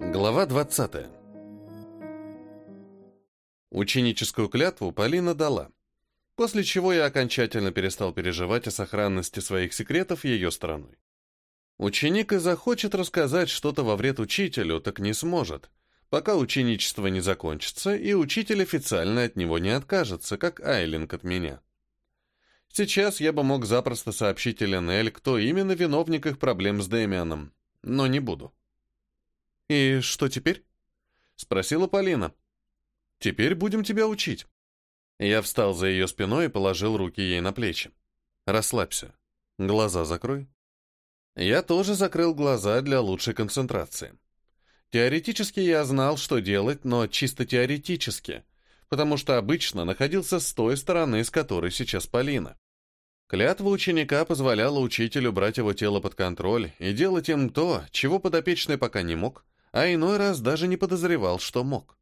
Глава 20. Ученическую клятву Полина дала, после чего я окончательно перестал переживать о сохранности своих секретов ее стороной. Ученик и захочет рассказать что-то во вред учителю, так не сможет, пока ученичество не закончится, и учитель официально от него не откажется, как Айлинг от меня. Сейчас я бы мог запросто сообщить Эленель, кто именно виновник их проблем с Дэмианом, но не буду. «И что теперь?» — спросила Полина. «Теперь будем тебя учить». Я встал за ее спиной и положил руки ей на плечи. «Расслабься. Глаза закрой». Я тоже закрыл глаза для лучшей концентрации. Теоретически я знал, что делать, но чисто теоретически, потому что обычно находился с той стороны, с которой сейчас Полина. Клятва ученика позволяла учителю брать его тело под контроль и делать им то, чего подопечный пока не мог, а иной раз даже не подозревал, что мог.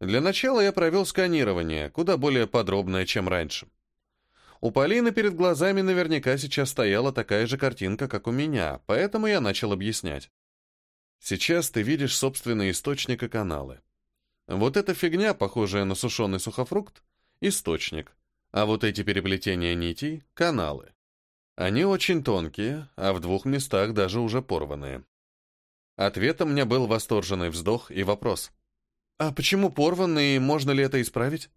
Для начала я провел сканирование, куда более подробное, чем раньше. У Полины перед глазами наверняка сейчас стояла такая же картинка, как у меня, поэтому я начал объяснять. Сейчас ты видишь собственные источники каналы. Вот эта фигня, похожая на сушеный сухофрукт, источник, а вот эти переплетения нитей — каналы. Они очень тонкие, а в двух местах даже уже порванные. Ответом мне был восторженный вздох и вопрос. «А почему порванные, можно ли это исправить?»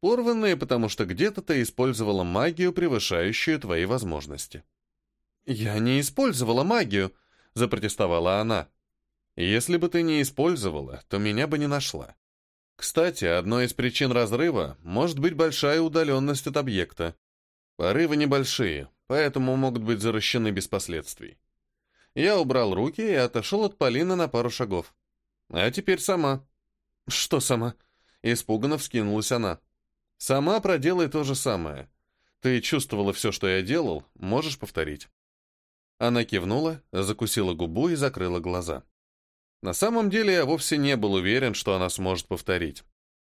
«Порванные, потому что где-то ты использовала магию, превышающую твои возможности». «Я не использовала магию», — запротестовала она. «Если бы ты не использовала, то меня бы не нашла. Кстати, одной из причин разрыва может быть большая удаленность от объекта. Порывы небольшие, поэтому могут быть заращены без последствий. Я убрал руки и отошел от Полины на пару шагов. А теперь сама. Что сама? Испуганно вскинулась она. Сама проделай то же самое. Ты чувствовала все, что я делал, можешь повторить. Она кивнула, закусила губу и закрыла глаза. На самом деле я вовсе не был уверен, что она сможет повторить.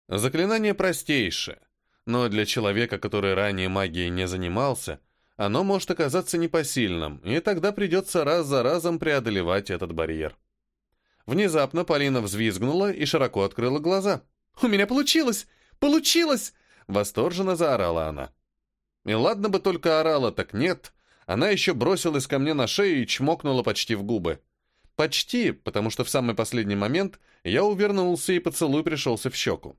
Заклинание простейшее, но для человека, который ранее магией не занимался, оно может оказаться непосильным, и тогда придется раз за разом преодолевать этот барьер. Внезапно Полина взвизгнула и широко открыла глаза. «У меня получилось! Получилось!» Восторженно заорала она. И ладно бы только орала, так нет. Она еще бросилась ко мне на шею и чмокнула почти в губы. Почти, потому что в самый последний момент я увернулся и поцелуй пришелся в щеку.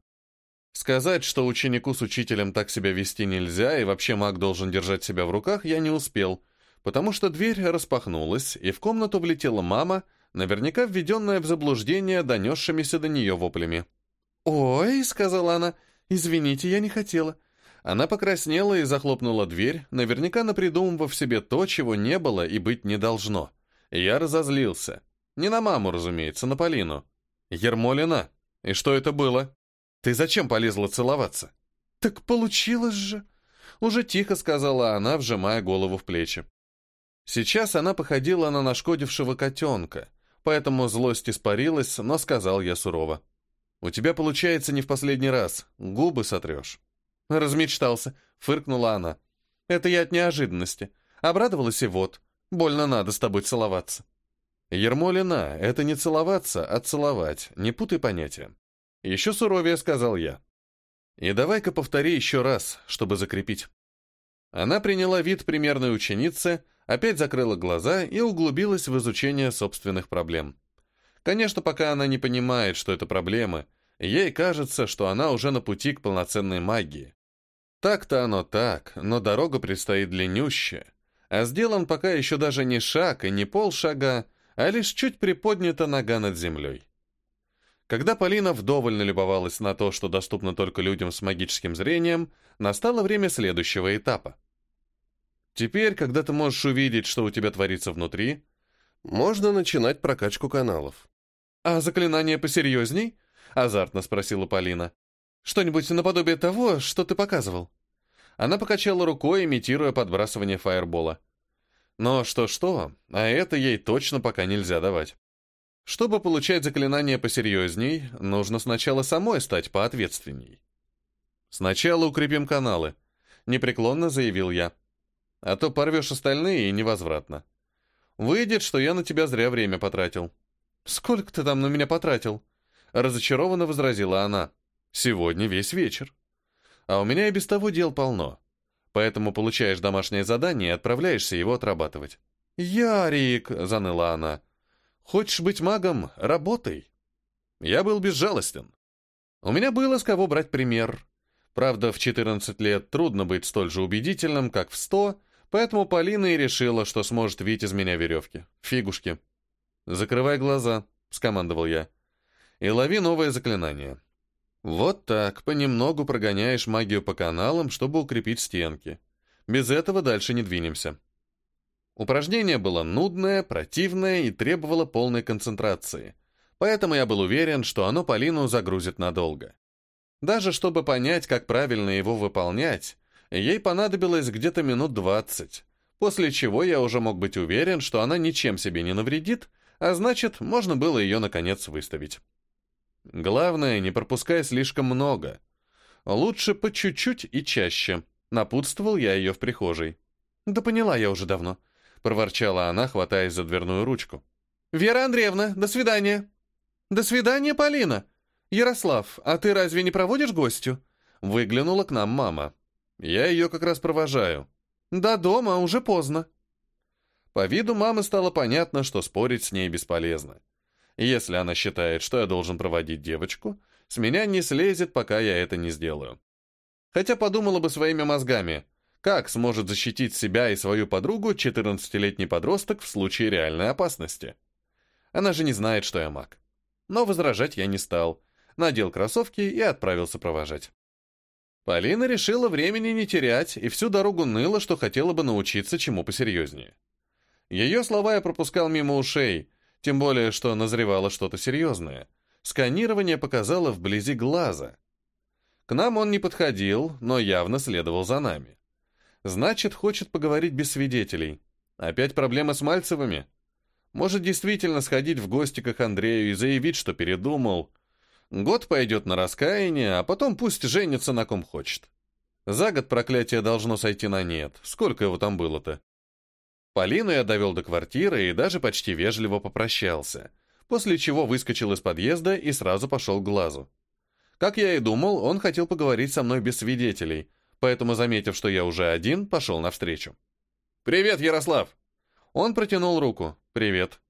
Сказать, что ученику с учителем так себя вести нельзя, и вообще маг должен держать себя в руках, я не успел, потому что дверь распахнулась, и в комнату влетела мама, наверняка введенная в заблуждение донесшимися до нее воплями. «Ой», — сказала она, — «извините, я не хотела». Она покраснела и захлопнула дверь, наверняка напридумывав себе то, чего не было и быть не должно. Я разозлился. Не на маму, разумеется, на Полину. «Ермолина, и что это было?» Ты зачем полезла целоваться? Так получилось же. Уже тихо сказала она, вжимая голову в плечи. Сейчас она походила на нашкодившего котенка, поэтому злость испарилась, но сказал я сурово. «У тебя получается не в последний раз. Губы сотрешь». Размечтался, фыркнула она. «Это я от неожиданности. Обрадовалась и вот. Больно надо с тобой целоваться». «Ермолина, это не целоваться, а целовать. Не путай понятия. Еще суровее сказал я. И давай-ка повтори еще раз, чтобы закрепить. Она приняла вид примерной ученицы, опять закрыла глаза и углубилась в изучение собственных проблем. Конечно, пока она не понимает, что это проблемы, ей кажется, что она уже на пути к полноценной магии. Так-то оно так, но дорога предстоит длиннющая, а сделан пока еще даже не шаг и не полшага, а лишь чуть приподнята нога над землей. Когда Полина вдоволь налюбовалась на то, что доступно только людям с магическим зрением, настало время следующего этапа. Теперь, когда ты можешь увидеть, что у тебя творится внутри, можно начинать прокачку каналов. «А заклинание посерьезней?» — азартно спросила Полина. «Что-нибудь наподобие того, что ты показывал?» Она покачала рукой, имитируя подбрасывание фаербола. Но что-что, а это ей точно пока нельзя давать. Чтобы получать заклинания посерьезней, нужно сначала самой стать поответственней. «Сначала укрепим каналы», — непреклонно заявил я. «А то порвешь остальные и невозвратно. Выйдет, что я на тебя зря время потратил». «Сколько ты там на меня потратил?» Разочарованно возразила она. «Сегодня весь вечер. А у меня и без того дел полно. Поэтому получаешь домашнее задание и отправляешься его отрабатывать». «Ярик!» — заныла она. «Хочешь быть магом? Работай!» Я был безжалостен. У меня было с кого брать пример. Правда, в 14 лет трудно быть столь же убедительным, как в 100, поэтому Полина и решила, что сможет видеть из меня веревки. Фигушки. «Закрывай глаза», — скомандовал я. «И лови новое заклинание». Вот так, понемногу прогоняешь магию по каналам, чтобы укрепить стенки. Без этого дальше не двинемся. Упражнение было нудное, противное и требовало полной концентрации, поэтому я был уверен, что оно Полину загрузит надолго. Даже чтобы понять, как правильно его выполнять, ей понадобилось где-то минут двадцать, после чего я уже мог быть уверен, что она ничем себе не навредит, а значит, можно было ее наконец выставить. Главное, не пропускай слишком много. Лучше по чуть-чуть и чаще. Напутствовал я ее в прихожей. Да поняла я уже давно. Проворчала она, хватаясь за дверную ручку. «Вера Андреевна, до свидания!» «До свидания, Полина!» «Ярослав, а ты разве не проводишь гостю?» Выглянула к нам мама. «Я ее как раз провожаю». «До дома, уже поздно». По виду мамы стало понятно, что спорить с ней бесполезно. Если она считает, что я должен проводить девочку, с меня не слезет, пока я это не сделаю. Хотя подумала бы своими мозгами, как сможет защитить себя и свою подругу 14-летний подросток в случае реальной опасности. Она же не знает, что я маг. Но возражать я не стал. Надел кроссовки и отправился провожать. Полина решила времени не терять и всю дорогу ныла, что хотела бы научиться чему посерьезнее. Ее слова я пропускал мимо ушей, тем более, что назревало что-то серьезное. Сканирование показало вблизи глаза. К нам он не подходил, но явно следовал за нами. Значит, хочет поговорить без свидетелей. Опять проблема с Мальцевыми? Может, действительно сходить в гости к Андрею и заявить, что передумал. Год пойдет на раскаяние, а потом пусть женится на ком хочет. За год проклятие должно сойти на нет. Сколько его там было-то? Полину я довел до квартиры и даже почти вежливо попрощался, после чего выскочил из подъезда и сразу пошел к глазу. Как я и думал, он хотел поговорить со мной без свидетелей, поэтому, заметив, что я уже один, пошел навстречу. «Привет, Ярослав!» Он протянул руку. «Привет».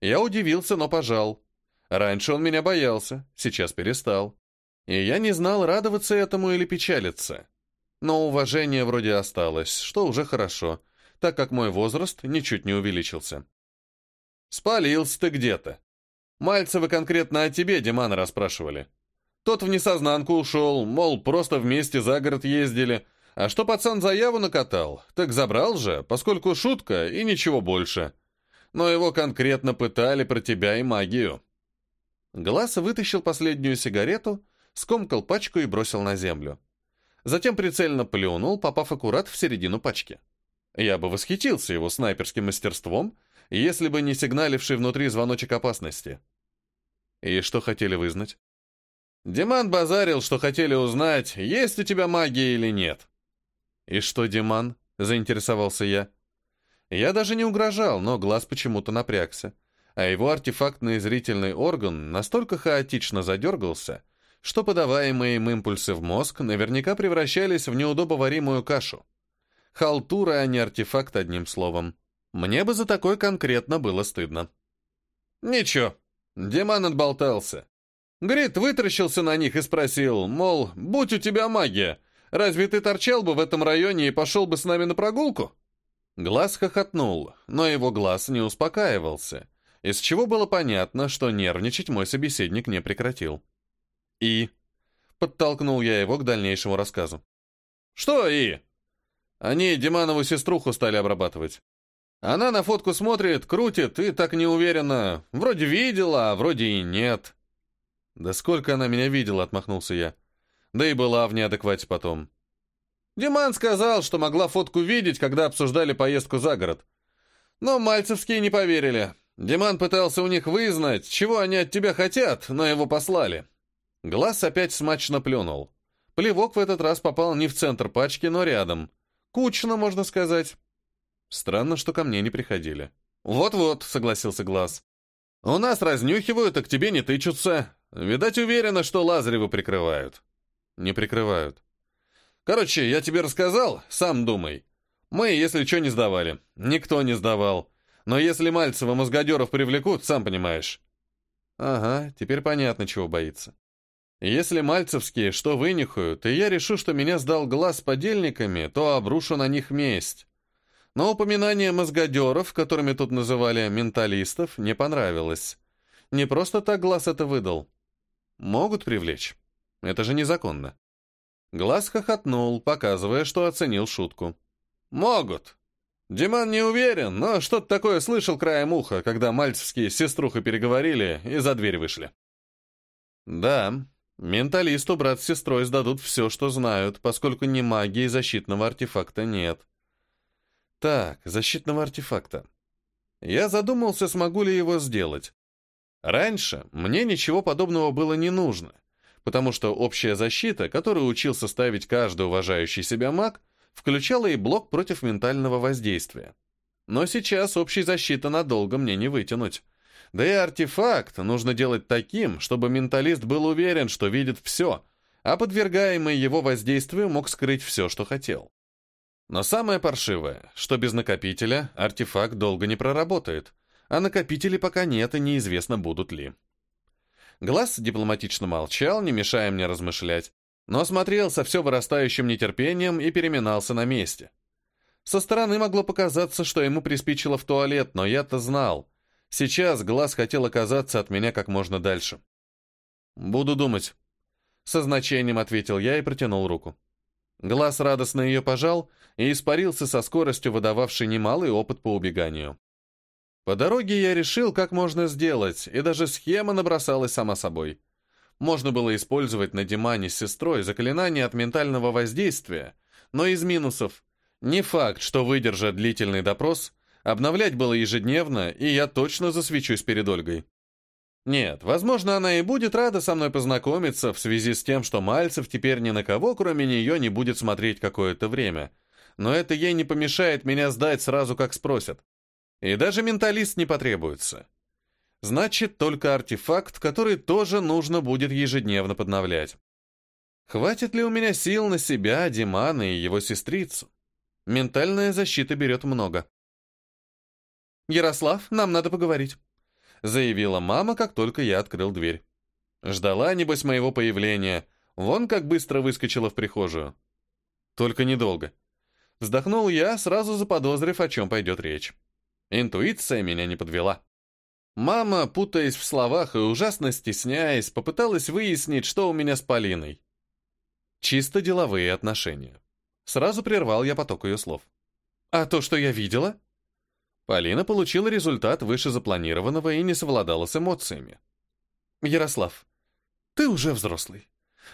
Я удивился, но пожал. Раньше он меня боялся, сейчас перестал. И я не знал, радоваться этому или печалиться. Но уважение вроде осталось, что уже хорошо так как мой возраст ничуть не увеличился. «Спалился ты где-то. Мальцевы конкретно о тебе, Димана, расспрашивали. Тот в несознанку ушел, мол, просто вместе за город ездили. А что пацан заяву накатал, так забрал же, поскольку шутка и ничего больше. Но его конкретно пытали про тебя и магию». Глаз вытащил последнюю сигарету, скомкал пачку и бросил на землю. Затем прицельно плюнул, попав аккурат в середину пачки. Я бы восхитился его снайперским мастерством, если бы не сигналивший внутри звоночек опасности. И что хотели вызнать? Диман базарил, что хотели узнать, есть у тебя магия или нет. И что, Диман? Заинтересовался я. Я даже не угрожал, но глаз почему-то напрягся, а его артефактный зрительный орган настолько хаотично задергался, что подаваемые им импульсы в мозг наверняка превращались в неудобоваримую кашу. Халтура, а не артефакт, одним словом. Мне бы за такое конкретно было стыдно. Ничего, Диман отболтался. Грит вытаращился на них и спросил, мол, будь у тебя магия, разве ты торчал бы в этом районе и пошел бы с нами на прогулку? Глаз хохотнул, но его глаз не успокаивался, из чего было понятно, что нервничать мой собеседник не прекратил. «И?» — подтолкнул я его к дальнейшему рассказу. «Что «и?» Они Диманову сеструху стали обрабатывать. Она на фотку смотрит, крутит и так неуверенно. Вроде видела, а вроде и нет. Да сколько она меня видела, отмахнулся я. Да и была в неадеквате потом. Диман сказал, что могла фотку видеть, когда обсуждали поездку за город. Но мальцевские не поверили. Диман пытался у них вызнать, чего они от тебя хотят, но его послали. Глаз опять смачно плюнул. Плевок в этот раз попал не в центр пачки, но рядом. Кучно, можно сказать. Странно, что ко мне не приходили. Вот-вот, согласился Глаз. У нас разнюхивают, а к тебе не тычутся. Видать, уверена, что Лазаревы прикрывают. Не прикрывают. Короче, я тебе рассказал, сам думай. Мы, если что, не сдавали. Никто не сдавал. Но если Мальцева мозгодеров привлекут, сам понимаешь. Ага, теперь понятно, чего боится. Если мальцевские что вынюхают, и я решу, что меня сдал глаз с подельниками, то обрушу на них месть. Но упоминание мозгодеров, которыми тут называли менталистов, не понравилось. Не просто так глаз это выдал. Могут привлечь. Это же незаконно. Глаз хохотнул, показывая, что оценил шутку. «Могут. Диман не уверен, но что-то такое слышал краем уха, когда мальцевские с сеструхой переговорили и за дверь вышли». «Да, менталисту брат с сестрой сдадут все, что знают, поскольку ни магии защитного артефакта нет. Так, защитного артефакта. Я задумался, смогу ли его сделать. Раньше мне ничего подобного было не нужно, потому что общая защита, которую учился ставить каждый уважающий себя маг, включала и блок против ментального воздействия. Но сейчас общей защиты надолго мне не вытянуть. Да и артефакт нужно делать таким, чтобы менталист был уверен, что видит все, а подвергаемый его воздействию мог скрыть все, что хотел. Но самое паршивое, что без накопителя артефакт долго не проработает, а накопителей пока нет и неизвестно, будут ли. Глаз дипломатично молчал, не мешая мне размышлять, но смотрел со все вырастающим нетерпением и переминался на месте. Со стороны могло показаться, что ему приспичило в туалет, но я-то знал. Сейчас глаз хотел оказаться от меня как можно дальше. «Буду думать», — со значением ответил я и протянул руку. Глаз радостно ее пожал и испарился со скоростью, выдававшей немалый опыт по убеганию. По дороге я решил, как можно сделать, и даже схема набросалась сама собой. Можно было использовать на Димане с сестрой заклинание от ментального воздействия, но из минусов. Не факт, что выдержат длительный допрос, обновлять было ежедневно, и я точно засвечусь перед Ольгой. Нет, возможно, она и будет рада со мной познакомиться в связи с тем, что Мальцев теперь ни на кого, кроме нее, не будет смотреть какое-то время. Но это ей не помешает меня сдать сразу, как спросят. И даже менталист не потребуется. Значит, только артефакт, который тоже нужно будет ежедневно подновлять. Хватит ли у меня сил на себя, Димана и его сестрицу? Ментальная защита берет много. «Ярослав, нам надо поговорить» заявила мама, как только я открыл дверь. Ждала, небось, моего появления. Вон как быстро выскочила в прихожую. Только недолго. Вздохнул я, сразу заподозрив, о чем пойдет речь. Интуиция меня не подвела. Мама, путаясь в словах и ужасно стесняясь, попыталась выяснить, что у меня с Полиной. Чисто деловые отношения. Сразу прервал я поток ее слов. «А то, что я видела?» Полина получила результат выше запланированного и не совладала с эмоциями. «Ярослав, ты уже взрослый.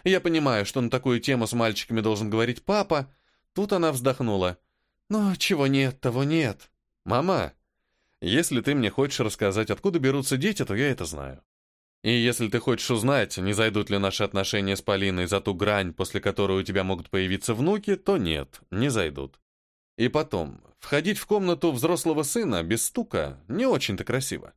Я понимаю, что на такую тему с мальчиками должен говорить папа». Тут она вздохнула. «Но чего нет, того нет. Мама, если ты мне хочешь рассказать, откуда берутся дети, то я это знаю. И если ты хочешь узнать, не зайдут ли наши отношения с Полиной за ту грань, после которой у тебя могут появиться внуки, то нет, не зайдут. И потом, входить в комнату взрослого сына без стука не очень-то красиво.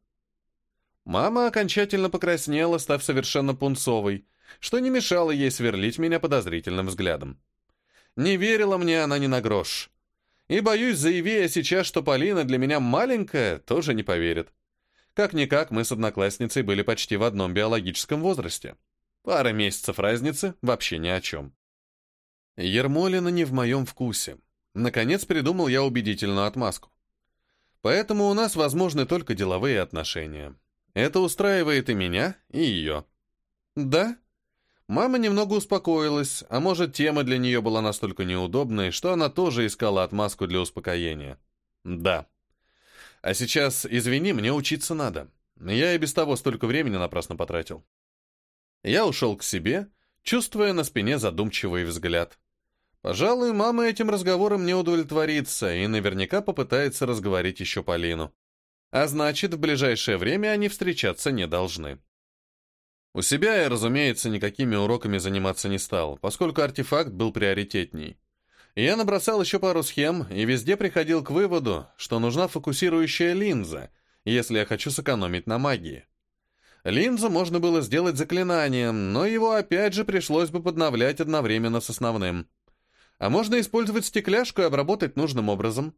Мама окончательно покраснела, став совершенно пунцовой, что не мешало ей сверлить меня подозрительным взглядом. Не верила мне она ни на грош. И, боюсь, заяви сейчас, что Полина для меня маленькая, тоже не поверит. Как-никак мы с одноклассницей были почти в одном биологическом возрасте. Пара месяцев разницы вообще ни о чем. Ермолина не в моем вкусе. Наконец придумал я убедительную отмазку. Поэтому у нас возможны только деловые отношения. Это устраивает и меня, и ее. Да? Мама немного успокоилась, а может, тема для нее была настолько неудобной, что она тоже искала отмазку для успокоения. Да. А сейчас, извини, мне учиться надо. Я и без того столько времени напрасно потратил. Я ушел к себе, чувствуя на спине задумчивый взгляд. Пожалуй, мама этим разговором не удовлетворится и наверняка попытается разговорить еще Полину. А значит, в ближайшее время они встречаться не должны. У себя я, разумеется, никакими уроками заниматься не стал, поскольку артефакт был приоритетней. Я набросал еще пару схем и везде приходил к выводу, что нужна фокусирующая линза, если я хочу сэкономить на магии. Линзу можно было сделать заклинанием, но его опять же пришлось бы подновлять одновременно с основным. А можно использовать стекляшку и обработать нужным образом.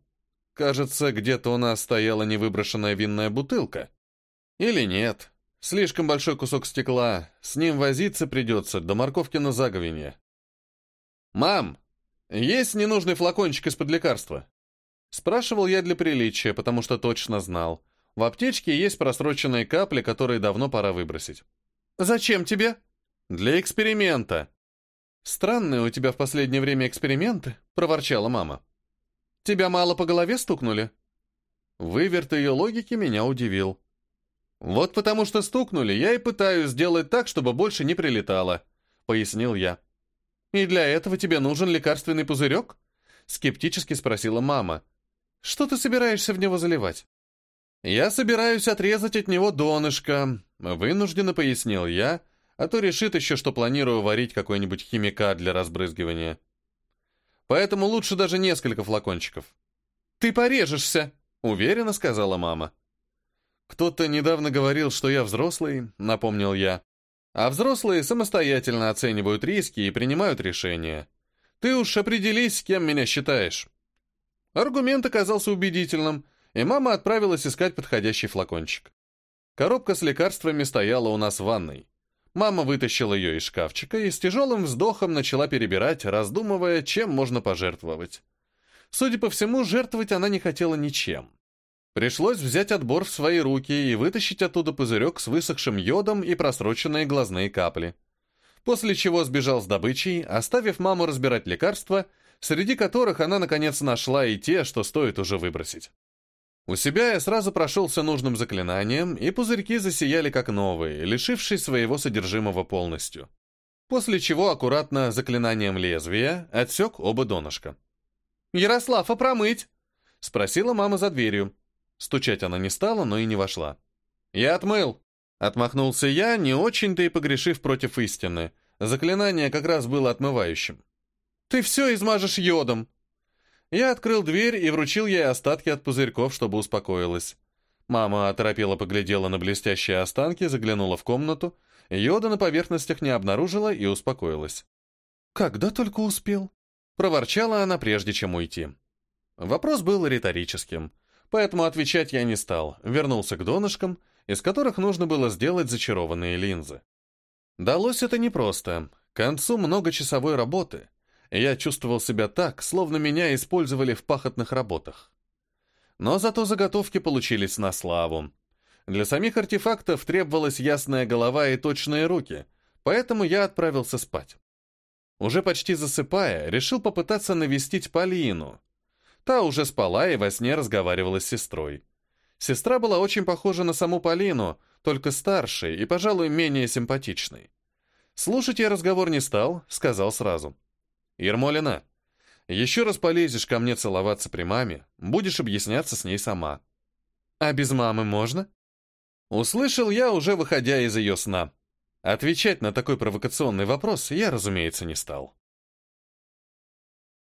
Кажется, где-то у нас стояла невыброшенная винная бутылка. Или нет. Слишком большой кусок стекла. С ним возиться придется до морковки на заговенье. «Мам, есть ненужный флакончик из-под лекарства?» Спрашивал я для приличия, потому что точно знал. В аптечке есть просроченные капли, которые давно пора выбросить. «Зачем тебе?» «Для эксперимента». «Странные у тебя в последнее время эксперименты», — проворчала мама. «Тебя мало по голове стукнули?» Выверт ее логики меня удивил. «Вот потому что стукнули, я и пытаюсь сделать так, чтобы больше не прилетало», — пояснил я. «И для этого тебе нужен лекарственный пузырек?» — скептически спросила мама. «Что ты собираешься в него заливать?» «Я собираюсь отрезать от него донышко», — вынужденно пояснил я, а то решит еще, что планирую варить какой-нибудь химикат для разбрызгивания. Поэтому лучше даже несколько флакончиков. «Ты порежешься», — уверенно сказала мама. «Кто-то недавно говорил, что я взрослый», — напомнил я. «А взрослые самостоятельно оценивают риски и принимают решения. Ты уж определись, с кем меня считаешь». Аргумент оказался убедительным, и мама отправилась искать подходящий флакончик. Коробка с лекарствами стояла у нас в ванной. Мама вытащила ее из шкафчика и с тяжелым вздохом начала перебирать, раздумывая, чем можно пожертвовать. Судя по всему, жертвовать она не хотела ничем. Пришлось взять отбор в свои руки и вытащить оттуда пузырек с высохшим йодом и просроченные глазные капли. После чего сбежал с добычей, оставив маму разбирать лекарства, среди которых она наконец нашла и те, что стоит уже выбросить. У себя я сразу прошелся нужным заклинанием, и пузырьки засияли как новые, лишившись своего содержимого полностью. После чего аккуратно заклинанием лезвия отсек оба донышка. «Ярослав, а промыть?» — спросила мама за дверью. Стучать она не стала, но и не вошла. «Я отмыл!» Отмахнулся я, не очень-то и погрешив против истины. Заклинание как раз было отмывающим. «Ты все измажешь йодом!» Я открыл дверь и вручил ей остатки от пузырьков, чтобы успокоилась. Мама оторопела поглядела на блестящие останки, заглянула в комнату. Йода на поверхностях не обнаружила и успокоилась. «Когда только успел?» Проворчала она, прежде чем уйти. Вопрос был риторическим. Поэтому отвечать я не стал, вернулся к донышкам, из которых нужно было сделать зачарованные линзы. Далось это непросто. К концу многочасовой работы я чувствовал себя так, словно меня использовали в пахотных работах. Но зато заготовки получились на славу. Для самих артефактов требовалась ясная голова и точные руки, поэтому я отправился спать. Уже почти засыпая, решил попытаться навестить Полину, Та уже спала и во сне разговаривала с сестрой. Сестра была очень похожа на саму Полину, только старше и, пожалуй, менее симпатичной. Слушать я разговор не стал, сказал сразу. «Ермолина, еще раз полезешь ко мне целоваться при маме, будешь объясняться с ней сама». «А без мамы можно?» Услышал я, уже выходя из ее сна. Отвечать на такой провокационный вопрос я, разумеется, не стал.